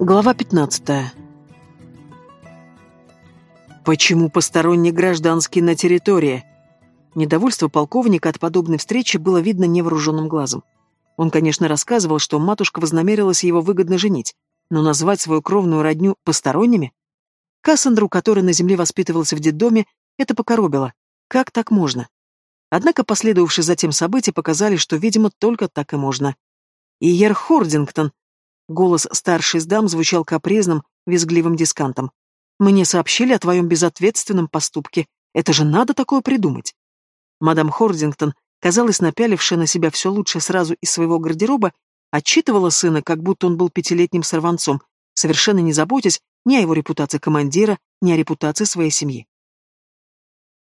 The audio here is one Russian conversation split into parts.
Глава 15. Почему посторонние гражданские на территории? Недовольство полковника от подобной встречи было видно невооруженным глазом. Он, конечно, рассказывал, что матушка вознамерилась его выгодно женить, но назвать свою кровную родню посторонними? Кассандру, который на земле воспитывался в детдоме, это покоробило. Как так можно? Однако последовавшие затем события показали, что, видимо, только так и можно. Иер Хордингтон Голос старшей из дам звучал капризным, визгливым дискантом. «Мне сообщили о твоем безответственном поступке. Это же надо такое придумать!» Мадам Хордингтон, казалось, напялившая на себя все лучшее сразу из своего гардероба, отчитывала сына, как будто он был пятилетним сорванцом, совершенно не заботясь ни о его репутации командира, ни о репутации своей семьи.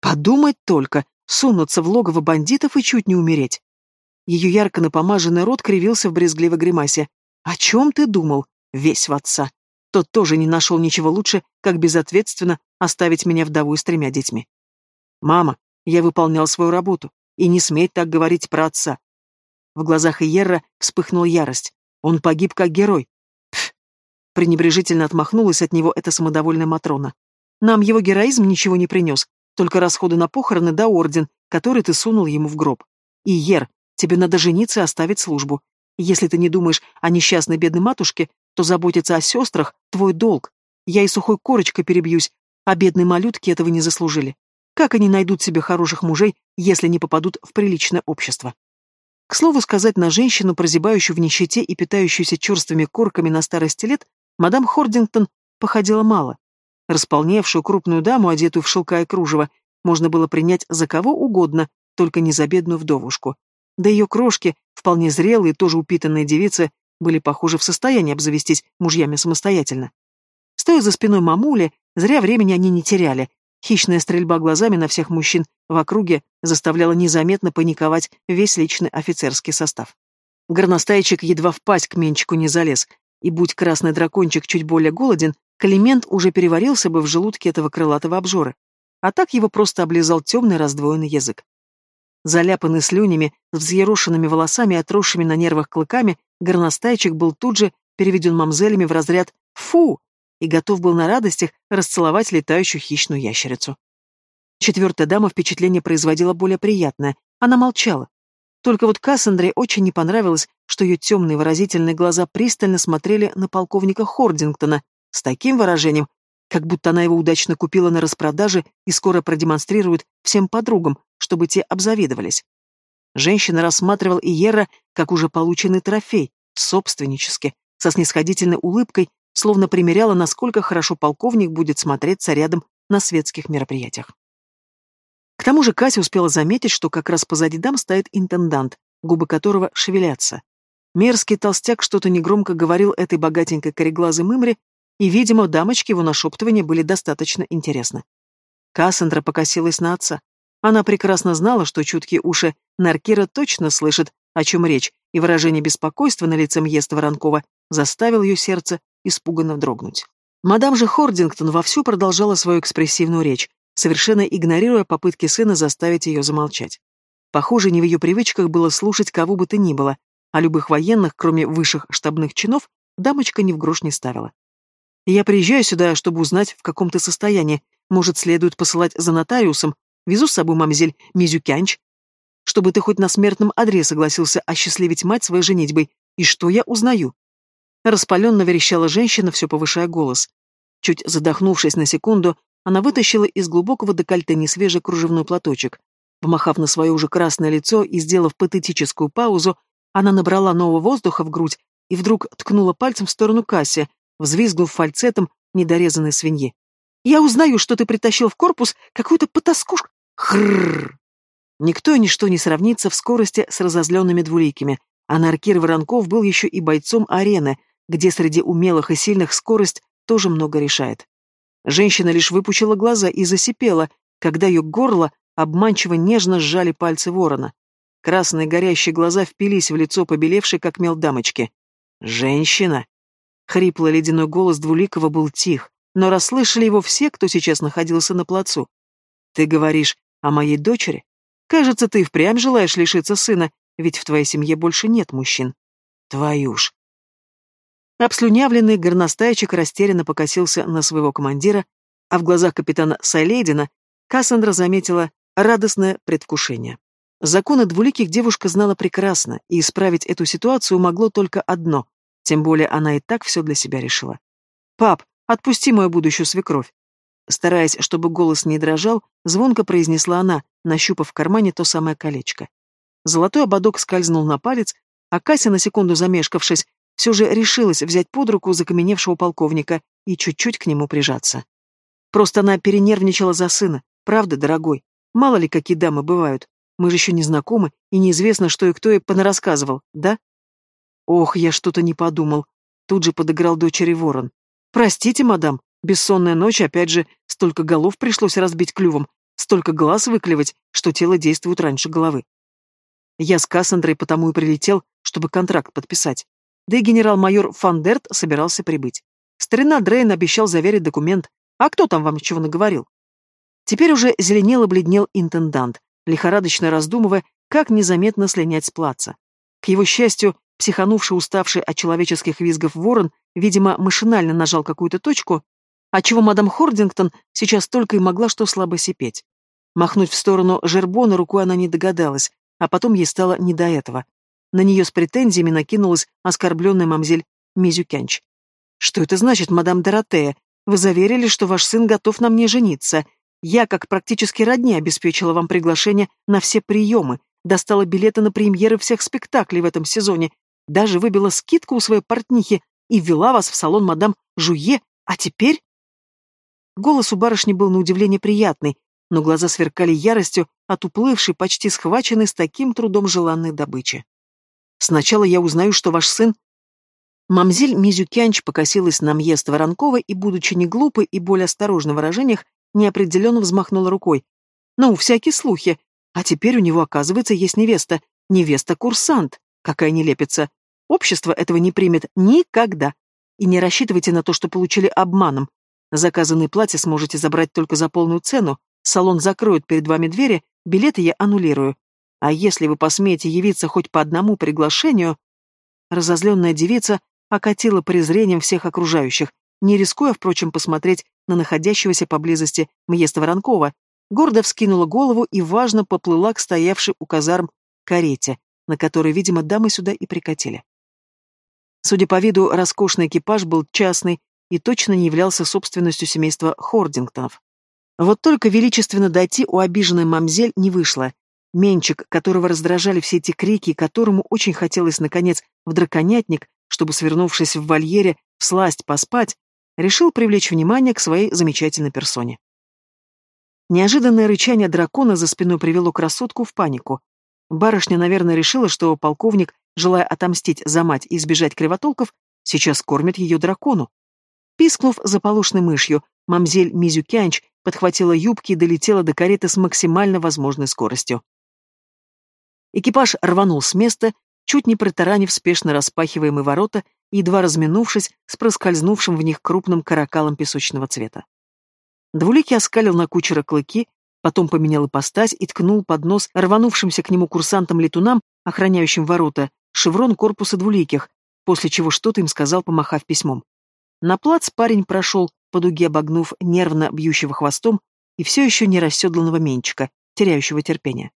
Подумать только, сунуться в логово бандитов и чуть не умереть. Ее ярко напомаженный рот кривился в брезгливой гримасе. «О чем ты думал? Весь в отца. Тот тоже не нашел ничего лучше, как безответственно оставить меня вдову с тремя детьми. Мама, я выполнял свою работу, и не смей так говорить про отца». В глазах Иерра вспыхнула ярость. Он погиб как герой. Пф! Пренебрежительно отмахнулась от него эта самодовольная Матрона. Нам его героизм ничего не принес, только расходы на похороны да орден, который ты сунул ему в гроб. Иер, тебе надо жениться и оставить службу. Если ты не думаешь о несчастной бедной матушке, то заботиться о сестрах — твой долг. Я и сухой корочкой перебьюсь, а бедные малютки этого не заслужили. Как они найдут себе хороших мужей, если не попадут в приличное общество? К слову сказать, на женщину, прозябающую в нищете и питающуюся черствыми корками на старости лет, мадам Хордингтон походила мало. Располневшую крупную даму, одетую в шелка и кружево, можно было принять за кого угодно, только не за бедную вдовушку. Да ее крошки, вполне зрелые, тоже упитанные девицы, были, похоже, в состоянии обзавестись мужьями самостоятельно. Стоя за спиной мамули, зря времени они не теряли. Хищная стрельба глазами на всех мужчин в округе заставляла незаметно паниковать весь личный офицерский состав. Горностайчик едва в пасть к менчику не залез, и будь красный дракончик чуть более голоден, Калимент уже переварился бы в желудке этого крылатого обжора. А так его просто облизал темный раздвоенный язык. Заляпанный слюнями, с взъерошенными волосами и отросшими на нервах клыками, горностайчик был тут же переведен мамзелями в разряд «фу» и готов был на радостях расцеловать летающую хищную ящерицу. Четвертая дама впечатление производила более приятное. Она молчала. Только вот Кассандре очень не понравилось, что ее темные выразительные глаза пристально смотрели на полковника Хордингтона с таким выражением, как будто она его удачно купила на распродаже и скоро продемонстрирует всем подругам, чтобы те обзавидовались. Женщина рассматривал Иера как уже полученный трофей, собственнически, со снисходительной улыбкой, словно примеряла, насколько хорошо полковник будет смотреться рядом на светских мероприятиях. К тому же Кася успела заметить, что как раз позади дам стоит интендант, губы которого шевелятся. Мерзкий толстяк что-то негромко говорил этой богатенькой кореглазой мымре, и, видимо, дамочки его нашептывания были достаточно интересны. Кассандра покосилась на отца. Она прекрасно знала, что чуткие уши Наркира точно слышат, о чем речь, и выражение беспокойства на лице Мьеста Воронкова заставил ее сердце испуганно дрогнуть. Мадам же Хордингтон вовсю продолжала свою экспрессивную речь, совершенно игнорируя попытки сына заставить ее замолчать. Похоже, не в ее привычках было слушать кого бы то ни было, а любых военных, кроме высших штабных чинов, дамочка ни в грош не ставила. Я приезжаю сюда, чтобы узнать, в каком ты состоянии. Может, следует посылать за нотариусом. Везу с собой мамзель Мизюкянч. Чтобы ты хоть на смертном одре согласился осчастливить мать своей женитьбой. И что я узнаю?» Распаленно верещала женщина, все повышая голос. Чуть задохнувшись на секунду, она вытащила из глубокого декольте несвежий кружевной платочек. Помахав на свое уже красное лицо и сделав патетическую паузу, она набрала нового воздуха в грудь и вдруг ткнула пальцем в сторону Касси, взвизгнув фальцетом недорезанной свиньи. «Я узнаю, что ты притащил в корпус какую-то потаскушку. Хрррр!» Никто и ничто не сравнится в скорости с разозленными двуликими, а Наркир Воронков был еще и бойцом арены, где среди умелых и сильных скорость тоже много решает. Женщина лишь выпучила глаза и засипела, когда ее горло обманчиво нежно сжали пальцы ворона. Красные горящие глаза впились в лицо побелевшей, как мел дамочки. «Женщина!» Хриплый ледяной голос Двуликова был тих, но расслышали его все, кто сейчас находился на плацу. «Ты говоришь о моей дочери? Кажется, ты впрямь желаешь лишиться сына, ведь в твоей семье больше нет мужчин. Твою ж!» Обслюнявленный горностайчик растерянно покосился на своего командира, а в глазах капитана Сайлейдина Кассандра заметила радостное предвкушение. Законы двуликих девушка знала прекрасно, и исправить эту ситуацию могло только одно, тем более она и так все для себя решила. «Пап, отпусти мою будущую свекровь!» Стараясь, чтобы голос не дрожал, звонко произнесла она, нащупав в кармане то самое колечко. Золотой ободок скользнул на палец, а Кася, на секунду замешкавшись, все же решилась взять под руку закаменевшего полковника и чуть-чуть к нему прижаться. Просто она перенервничала за сына, правда, дорогой? Мало ли, какие дамы бывают. Мы же еще не знакомы, и неизвестно, что и кто и понарассказывал, да? Ох, я что-то не подумал. Тут же подыграл дочери ворон. Простите, мадам, бессонная ночь, опять же, столько голов пришлось разбить клювом, столько глаз выклевать, что тело действует раньше головы. Я с Кассандрой потому и прилетел, чтобы контракт подписать. Да и генерал-майор Фандерт собирался прибыть. Старина Дрейн обещал заверить документ. А кто там вам чего наговорил? Теперь уже зеленел и бледнел интендант, лихорадочно раздумывая, как незаметно слинять с плаца. К его счастью, психанувший, уставший от человеческих визгов ворон, видимо, машинально нажал какую-то точку, отчего мадам Хордингтон сейчас только и могла что слабо сипеть. Махнуть в сторону Жербона рукой она не догадалась, а потом ей стало не до этого. На нее с претензиями накинулась оскорбленная мамзель Мизюкянч. «Что это значит, мадам Доротея? Вы заверили, что ваш сын готов на мне жениться. Я, как практически родня, обеспечила вам приглашение на все приемы, достала билеты на премьеры всех спектаклей в этом сезоне, даже выбила скидку у своей портнихи и ввела вас в салон мадам Жуе, а теперь...» Голос у барышни был на удивление приятный, но глаза сверкали яростью от уплывшей, почти схваченной с таким трудом желанной добычи. «Сначала я узнаю, что ваш сын...» Мамзель Мизюкянч покосилась на Мьест Воронкова и, будучи не глупой и более осторожной в выражениях, неопределенно взмахнула рукой. «Ну, всякие слухи. А теперь у него, оказывается, есть невеста. Невеста-курсант. Какая нелепица. Общество этого не примет никогда. И не рассчитывайте на то, что получили обманом. Заказанные платья сможете забрать только за полную цену, Салон закроет перед вами двери, билеты я аннулирую. А если вы посмеете явиться хоть по одному приглашению...» Разозленная девица окатила презрением всех окружающих, не рискуя, впрочем, посмотреть на находящегося поблизости Мьеста Воронкова, гордо вскинула голову и, важно, поплыла к стоявшей у казарм карете, на которой, видимо, дамы сюда и прикатили. Судя по виду, роскошный экипаж был частный и точно не являлся собственностью семейства Хордингтонов. Вот только величественно дойти у обиженной мамзель не вышло. Менчик, которого раздражали все эти крики, которому очень хотелось, наконец, в драконятник, чтобы, свернувшись в вольере, всласть поспать, решил привлечь внимание к своей замечательной персоне. Неожиданное рычание дракона за спиной привело красотку в панику. Барышня, наверное, решила, что полковник, желая отомстить за мать и избежать кривотолков, сейчас кормит ее дракону. Пискнув заполошной мышью, мамзель Мизюкянч подхватила юбки и долетела до кареты с максимально возможной скоростью. Экипаж рванул с места, чуть не протаранив спешно распахиваемые ворота, едва разминувшись с проскользнувшим в них крупным каракалом песочного цвета. Двуликий оскалил на кучера клыки, потом поменял ипостась и ткнул под нос рванувшимся к нему курсантам-летунам, охраняющим ворота, шеврон корпуса двуликих, после чего что-то им сказал, помахав письмом. На плац парень прошел, по дуге обогнув нервно бьющего хвостом и все еще не расседланного менчика, теряющего терпение.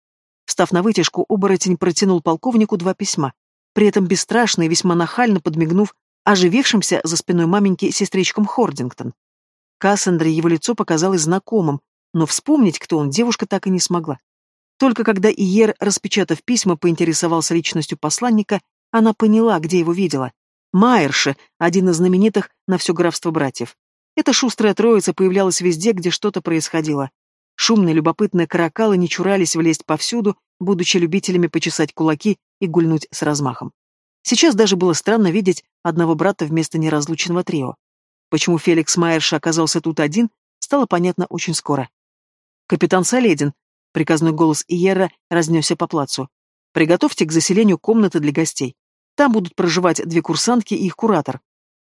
Встав на вытяжку, оборотень протянул полковнику два письма, при этом бесстрашно и весьма нахально подмигнув оживившимся за спиной маменьки сестричкам Хордингтон. Кассандре его лицо показалось знакомым, но вспомнить, кто он, девушка так и не смогла. Только когда Иер, распечатав письма, поинтересовался личностью посланника, она поняла, где его видела. Майерше, один из знаменитых на все графство братьев. Эта шустрая троица появлялась везде, где что-то происходило. Шумные, любопытные каракалы не чурались влезть повсюду, будучи любителями почесать кулаки и гульнуть с размахом. Сейчас даже было странно видеть одного брата вместо неразлучного трио. Почему Феликс Майерша оказался тут один, стало понятно очень скоро. «Капитан Соледин», — приказной голос Иера разнесся по плацу, — «приготовьте к заселению комнаты для гостей. Там будут проживать две курсантки и их куратор.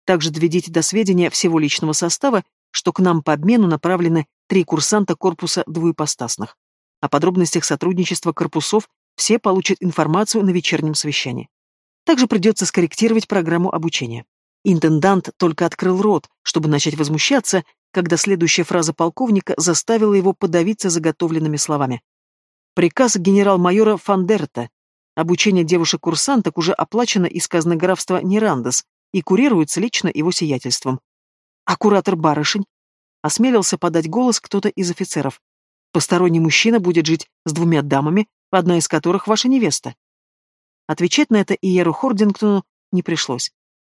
Также доведите до сведения всего личного состава, что к нам по обмену направлены три курсанта корпуса двуепостасных. О подробностях сотрудничества корпусов все получат информацию на вечернем совещании. Также придется скорректировать программу обучения. Интендант только открыл рот, чтобы начать возмущаться, когда следующая фраза полковника заставила его подавиться заготовленными словами. Приказ генерал-майора Фандерта. Обучение девушек-курсанток уже оплачено из казны графства Нерандес и курируется лично его сиятельством. А куратор барышень? Осмелился подать голос кто-то из офицеров. Посторонний мужчина будет жить с двумя дамами, одна из которых ваша невеста. Отвечать на это Иеру Хордингтону не пришлось.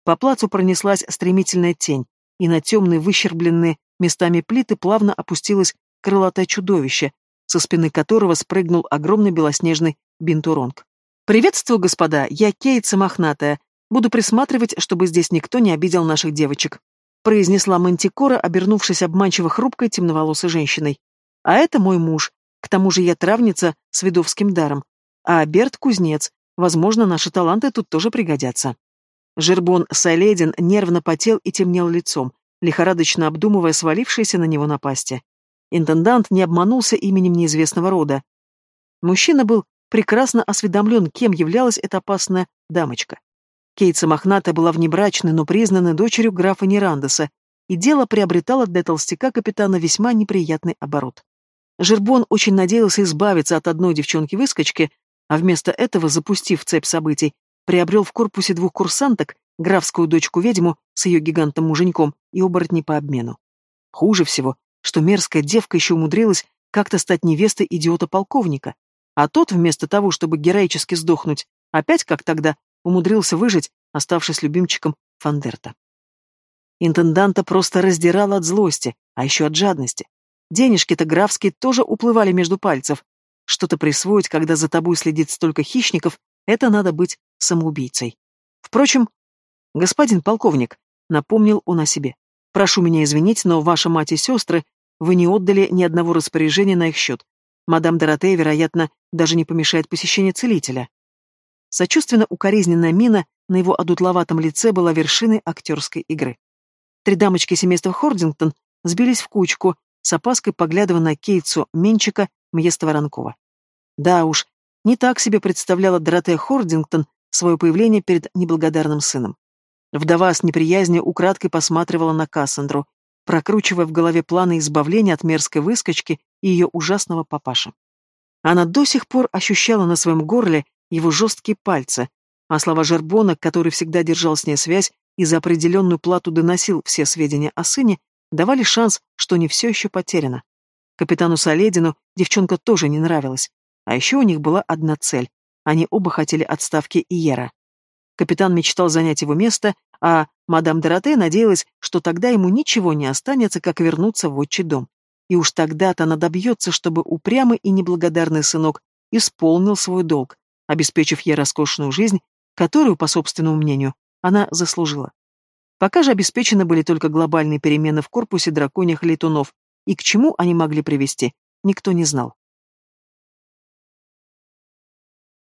По плацу пронеслась стремительная тень, и на темные выщербленные местами плиты плавно опустилось крылатое чудовище, со спины которого спрыгнул огромный белоснежный бинтуронг. «Приветствую, господа, я Кейтса Мохнатая. Буду присматривать, чтобы здесь никто не обидел наших девочек», произнесла Мантикора, обернувшись обманчиво хрупкой темноволосой женщиной. «А это мой муж. К тому же я травница с ведовским даром. А Берт — кузнец. Возможно, наши таланты тут тоже пригодятся». Жербон Саледин нервно потел и темнел лицом, лихорадочно обдумывая свалившиеся на него напасти. Интендант не обманулся именем неизвестного рода. Мужчина был прекрасно осведомлен, кем являлась эта опасная дамочка. Кейтса Мохната была внебрачной, но признанной дочерью графа Нерандеса, и дело приобретало для толстяка капитана весьма неприятный оборот. Жербон очень надеялся избавиться от одной девчонки-выскочки, а вместо этого, запустив цепь событий, приобрел в корпусе двух курсанток графскую дочку-ведьму с ее гигантом-муженьком и оборотни по обмену. Хуже всего, что мерзкая девка еще умудрилась как-то стать невестой идиота-полковника, а тот, вместо того, чтобы героически сдохнуть, опять, как тогда, умудрился выжить, оставшись любимчиком Фандерта. Интенданта просто раздирал от злости, а еще от жадности. Денежки-то графские тоже уплывали между пальцев. Что-то присвоить, когда за тобой следит столько хищников, это надо быть самоубийцей. Впрочем, господин полковник, напомнил он о себе. Прошу меня извинить, но ваша мать и сестры, вы не отдали ни одного распоряжения на их счет. Мадам Доротея, вероятно, даже не помешает посещение целителя. Сочувственно укоризненная мина на его одутловатом лице была вершиной актерской игры. Три дамочки семейства Хордингтон сбились в кучку, с опаской поглядывая на Кейтсу Менчика Мьеста Воронкова. Да уж, не так себе представляла Доротея Хордингтон свое появление перед неблагодарным сыном. Вдова с неприязнью украдкой посматривала на Кассандру, прокручивая в голове планы избавления от мерзкой выскочки и ее ужасного папаши. Она до сих пор ощущала на своем горле его жесткие пальцы, а слова Жербона, который всегда держал с ней связь и за определенную плату доносил все сведения о сыне, давали шанс, что не все еще потеряно. Капитану Соледину девчонка тоже не нравилась. А еще у них была одна цель. Они оба хотели отставки Иера. Капитан мечтал занять его место, а мадам Дороте надеялась, что тогда ему ничего не останется, как вернуться в отчий дом. И уж тогда-то она добьется, чтобы упрямый и неблагодарный сынок исполнил свой долг, обеспечив ей роскошную жизнь, которую, по собственному мнению, она заслужила. Пока же обеспечены были только глобальные перемены в корпусе драконьих летунов, и к чему они могли привести, никто не знал.